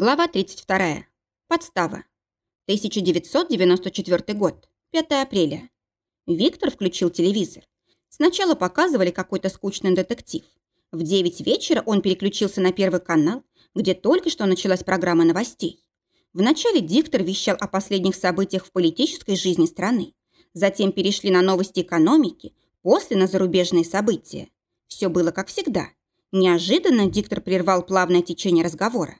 Глава 32. Подстава. 1994 год. 5 апреля. Виктор включил телевизор. Сначала показывали какой-то скучный детектив. В 9 вечера он переключился на первый канал, где только что началась программа новостей. Вначале диктор вещал о последних событиях в политической жизни страны. Затем перешли на новости экономики, после на зарубежные события. Все было как всегда. Неожиданно диктор прервал плавное течение разговора.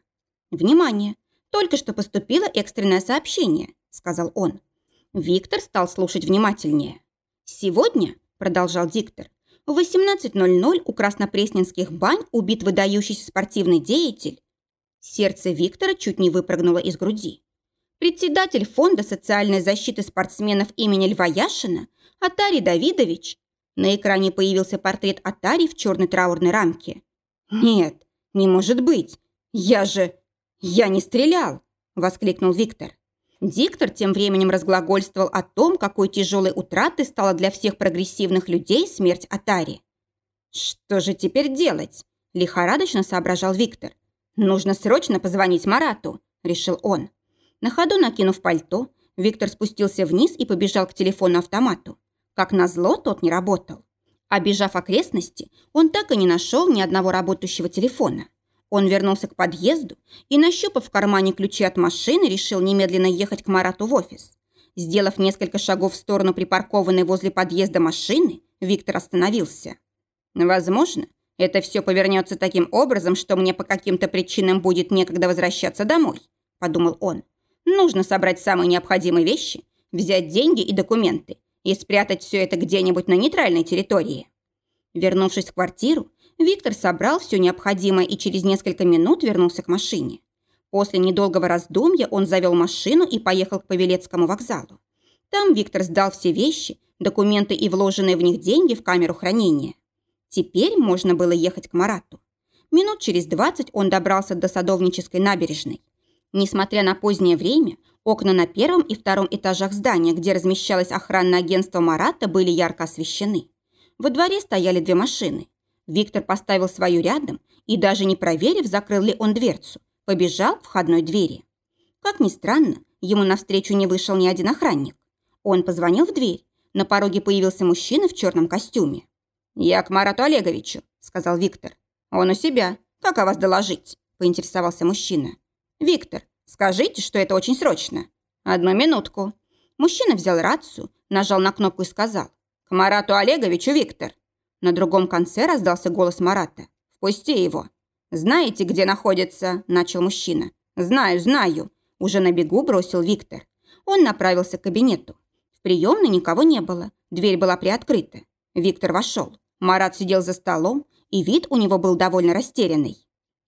«Внимание! Только что поступило экстренное сообщение», – сказал он. Виктор стал слушать внимательнее. «Сегодня», – продолжал диктор, – в 18.00 у Краснопресненских бань убит выдающийся спортивный деятель. Сердце Виктора чуть не выпрыгнуло из груди. Председатель Фонда социальной защиты спортсменов имени Льва Яшина Атарий Давидович. На экране появился портрет Атари в черной траурной рамке. «Нет, не может быть. Я же... «Я не стрелял!» – воскликнул Виктор. Диктор тем временем разглагольствовал о том, какой тяжелой утратой стала для всех прогрессивных людей смерть Атари. «Что же теперь делать?» – лихорадочно соображал Виктор. «Нужно срочно позвонить Марату», – решил он. На ходу накинув пальто, Виктор спустился вниз и побежал к телефону-автомату. Как назло, тот не работал. Обежав окрестности, он так и не нашел ни одного работающего телефона. Он вернулся к подъезду и, нащупав в кармане ключи от машины, решил немедленно ехать к Марату в офис. Сделав несколько шагов в сторону припаркованной возле подъезда машины, Виктор остановился. «Возможно, это все повернется таким образом, что мне по каким-то причинам будет некогда возвращаться домой», – подумал он. «Нужно собрать самые необходимые вещи, взять деньги и документы и спрятать все это где-нибудь на нейтральной территории». Вернувшись в квартиру, Виктор собрал все необходимое и через несколько минут вернулся к машине. После недолгого раздумья он завел машину и поехал к Павелецкому вокзалу. Там Виктор сдал все вещи, документы и вложенные в них деньги в камеру хранения. Теперь можно было ехать к Марату. Минут через двадцать он добрался до Садовнической набережной. Несмотря на позднее время, окна на первом и втором этажах здания, где размещалось охранное агентство Марата, были ярко освещены. Во дворе стояли две машины. Виктор поставил свою рядом и, даже не проверив, закрыл ли он дверцу, побежал к входной двери. Как ни странно, ему навстречу не вышел ни один охранник. Он позвонил в дверь. На пороге появился мужчина в черном костюме. «Я к Марату Олеговичу», — сказал Виктор. «Он у себя. Как о вас доложить?» — поинтересовался мужчина. «Виктор, скажите, что это очень срочно». «Одну минутку». Мужчина взял рацию, нажал на кнопку и сказал. «К Марату Олеговичу, Виктор». На другом конце раздался голос Марата. «Впусти его». «Знаете, где находится?» – начал мужчина. «Знаю, знаю», – уже на бегу бросил Виктор. Он направился к кабинету. В приемной никого не было, дверь была приоткрыта. Виктор вошел. Марат сидел за столом, и вид у него был довольно растерянный.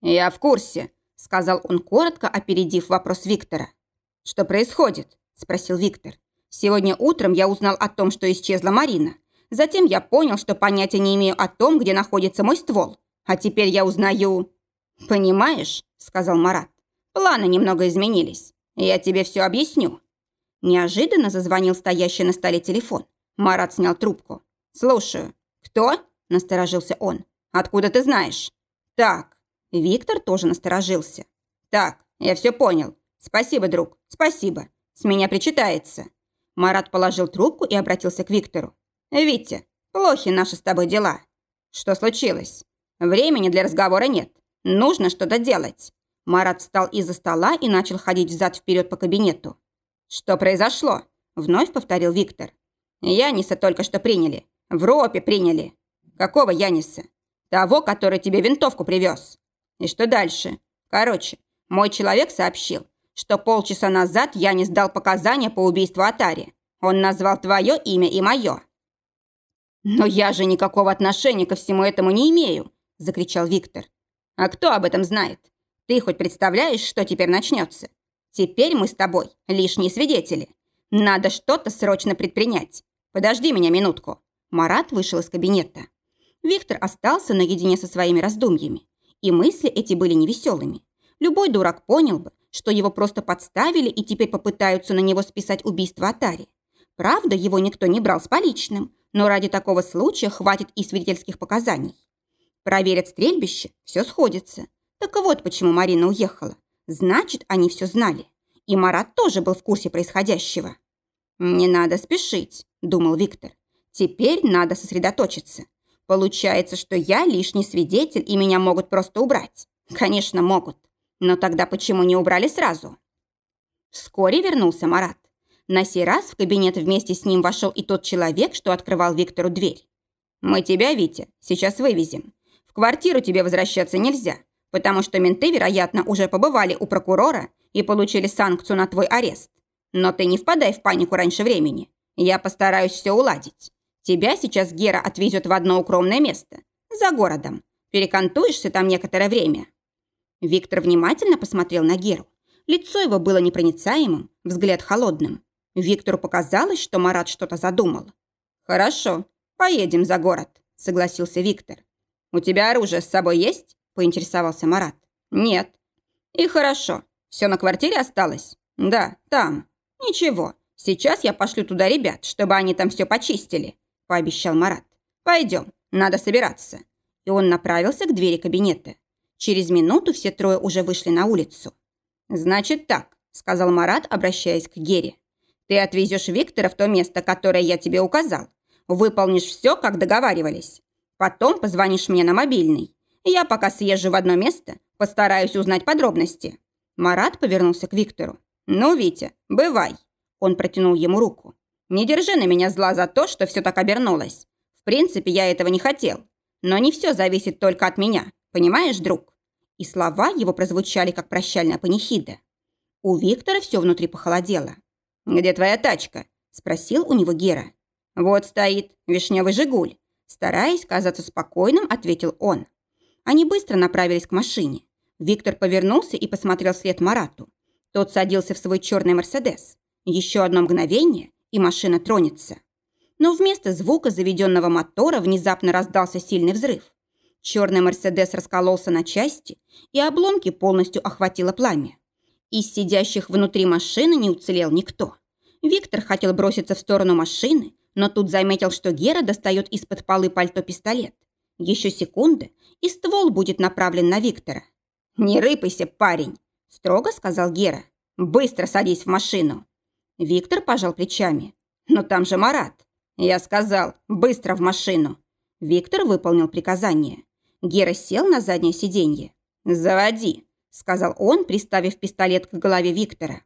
«Я в курсе», – сказал он коротко, опередив вопрос Виктора. «Что происходит?» – спросил Виктор. «Сегодня утром я узнал о том, что исчезла Марина. Затем я понял, что понятия не имею о том, где находится мой ствол. А теперь я узнаю... «Понимаешь», — сказал Марат, — «планы немного изменились. Я тебе все объясню». Неожиданно зазвонил стоящий на столе телефон. Марат снял трубку. «Слушаю». «Кто?» – насторожился он. «Откуда ты знаешь?» «Так». Виктор тоже насторожился. «Так, я все понял. Спасибо, друг, спасибо. С меня причитается». Марат положил трубку и обратился к Виктору. «Витя, плохи наши с тобой дела. Что случилось? Времени для разговора нет. Нужно что-то делать». Марат встал из-за стола и начал ходить взад-вперед по кабинету. «Что произошло?» – вновь повторил Виктор. «Яниса только что приняли. В ропе приняли». «Какого Яниса?» «Того, который тебе винтовку привез». «И что дальше?» «Короче, мой человек сообщил, что полчаса назад Янис дал показания по убийству Атари. Он назвал твое имя и мое. «Но я же никакого отношения ко всему этому не имею!» – закричал Виктор. «А кто об этом знает? Ты хоть представляешь, что теперь начнется? Теперь мы с тобой лишние свидетели. Надо что-то срочно предпринять. Подожди меня минутку». Марат вышел из кабинета. Виктор остался наедине со своими раздумьями. И мысли эти были невеселыми. Любой дурак понял бы, что его просто подставили и теперь попытаются на него списать убийство Атари. Правда, его никто не брал с поличным, но ради такого случая хватит и свидетельских показаний. Проверят стрельбище, все сходится. Так вот почему Марина уехала. Значит, они все знали. И Марат тоже был в курсе происходящего. «Не надо спешить», – думал Виктор. «Теперь надо сосредоточиться. Получается, что я лишний свидетель, и меня могут просто убрать. Конечно, могут. Но тогда почему не убрали сразу?» Вскоре вернулся Марат. На сей раз в кабинет вместе с ним вошел и тот человек, что открывал Виктору дверь. «Мы тебя, Витя, сейчас вывезем. В квартиру тебе возвращаться нельзя, потому что менты, вероятно, уже побывали у прокурора и получили санкцию на твой арест. Но ты не впадай в панику раньше времени. Я постараюсь все уладить. Тебя сейчас Гера отвезет в одно укромное место. За городом. Перекантуешься там некоторое время». Виктор внимательно посмотрел на Геру. Лицо его было непроницаемым, взгляд холодным. Виктору показалось, что Марат что-то задумал. «Хорошо, поедем за город», – согласился Виктор. «У тебя оружие с собой есть?» – поинтересовался Марат. «Нет». «И хорошо. Все на квартире осталось?» «Да, там». «Ничего. Сейчас я пошлю туда ребят, чтобы они там все почистили», – пообещал Марат. «Пойдем, надо собираться». И он направился к двери кабинета. Через минуту все трое уже вышли на улицу. «Значит так», – сказал Марат, обращаясь к Гере. «Ты отвезешь Виктора в то место, которое я тебе указал. Выполнишь все, как договаривались. Потом позвонишь мне на мобильный. Я пока съезжу в одно место, постараюсь узнать подробности». Марат повернулся к Виктору. «Ну, Витя, бывай». Он протянул ему руку. «Не держи на меня зла за то, что все так обернулось. В принципе, я этого не хотел. Но не все зависит только от меня. Понимаешь, друг?» И слова его прозвучали, как прощальная панихида. У Виктора все внутри похолодело. «Где твоя тачка?» – спросил у него Гера. «Вот стоит, вишневый «Жигуль». Стараясь казаться спокойным, ответил он. Они быстро направились к машине. Виктор повернулся и посмотрел вслед Марату. Тот садился в свой черный «Мерседес». Еще одно мгновение, и машина тронется. Но вместо звука заведенного мотора внезапно раздался сильный взрыв. Черный «Мерседес» раскололся на части, и обломки полностью охватило пламя. Из сидящих внутри машины не уцелел никто. Виктор хотел броситься в сторону машины, но тут заметил, что Гера достает из-под полы пальто пистолет. Еще секунда, и ствол будет направлен на Виктора. «Не рыпайся, парень!» – строго сказал Гера. «Быстро садись в машину!» Виктор пожал плечами. «Но там же Марат!» Я сказал, быстро в машину. Виктор выполнил приказание. Гера сел на заднее сиденье. «Заводи», – сказал он, приставив пистолет к голове Виктора.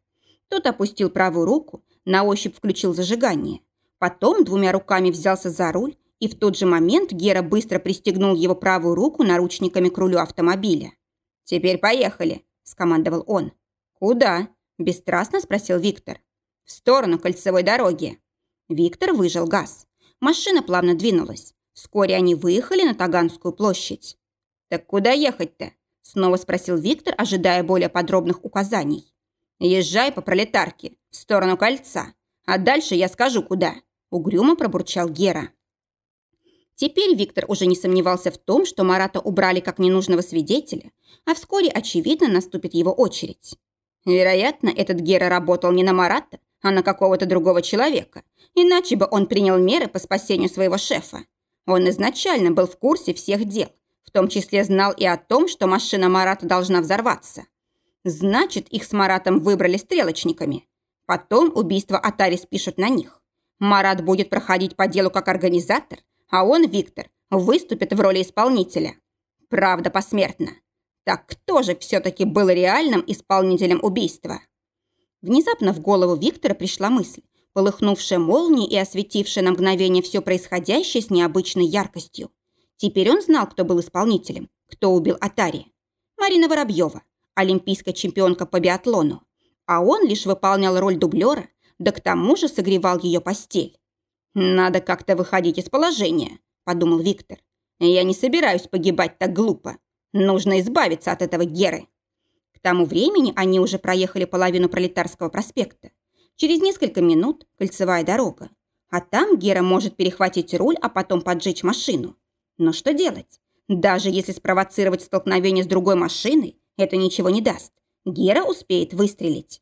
Тот опустил правую руку, на ощупь включил зажигание. Потом двумя руками взялся за руль, и в тот же момент Гера быстро пристегнул его правую руку наручниками к рулю автомобиля. «Теперь поехали», – скомандовал он. «Куда?» – бесстрастно спросил Виктор. «В сторону кольцевой дороги». Виктор выжал газ. Машина плавно двинулась. Вскоре они выехали на Таганскую площадь. «Так куда ехать-то?» – снова спросил Виктор, ожидая более подробных указаний. «Езжай по пролетарке, в сторону кольца. А дальше я скажу, куда», – угрюмо пробурчал Гера. Теперь Виктор уже не сомневался в том, что Марата убрали как ненужного свидетеля, а вскоре, очевидно, наступит его очередь. Вероятно, этот Гера работал не на Марата, а на какого-то другого человека, иначе бы он принял меры по спасению своего шефа. Он изначально был в курсе всех дел, том числе знал и о том, что машина Марата должна взорваться. Значит, их с Маратом выбрали стрелочниками. Потом убийство Атари спишут на них. Марат будет проходить по делу как организатор, а он, Виктор, выступит в роли исполнителя. Правда, посмертно. Так кто же все-таки был реальным исполнителем убийства? Внезапно в голову Виктора пришла мысль, полыхнувшая молнией и осветившая на мгновение все происходящее с необычной яркостью. Теперь он знал, кто был исполнителем, кто убил Атари. Марина Воробьева, олимпийская чемпионка по биатлону. А он лишь выполнял роль дублера, да к тому же согревал ее постель. «Надо как-то выходить из положения», – подумал Виктор. «Я не собираюсь погибать так глупо. Нужно избавиться от этого Геры». К тому времени они уже проехали половину Пролетарского проспекта. Через несколько минут кольцевая дорога. А там Гера может перехватить руль, а потом поджечь машину. Но что делать? Даже если спровоцировать столкновение с другой машиной, это ничего не даст. Гера успеет выстрелить.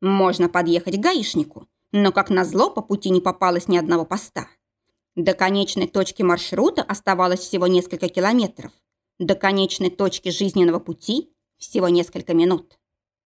Можно подъехать к гаишнику, но, как назло, по пути не попалось ни одного поста. До конечной точки маршрута оставалось всего несколько километров. До конечной точки жизненного пути всего несколько минут.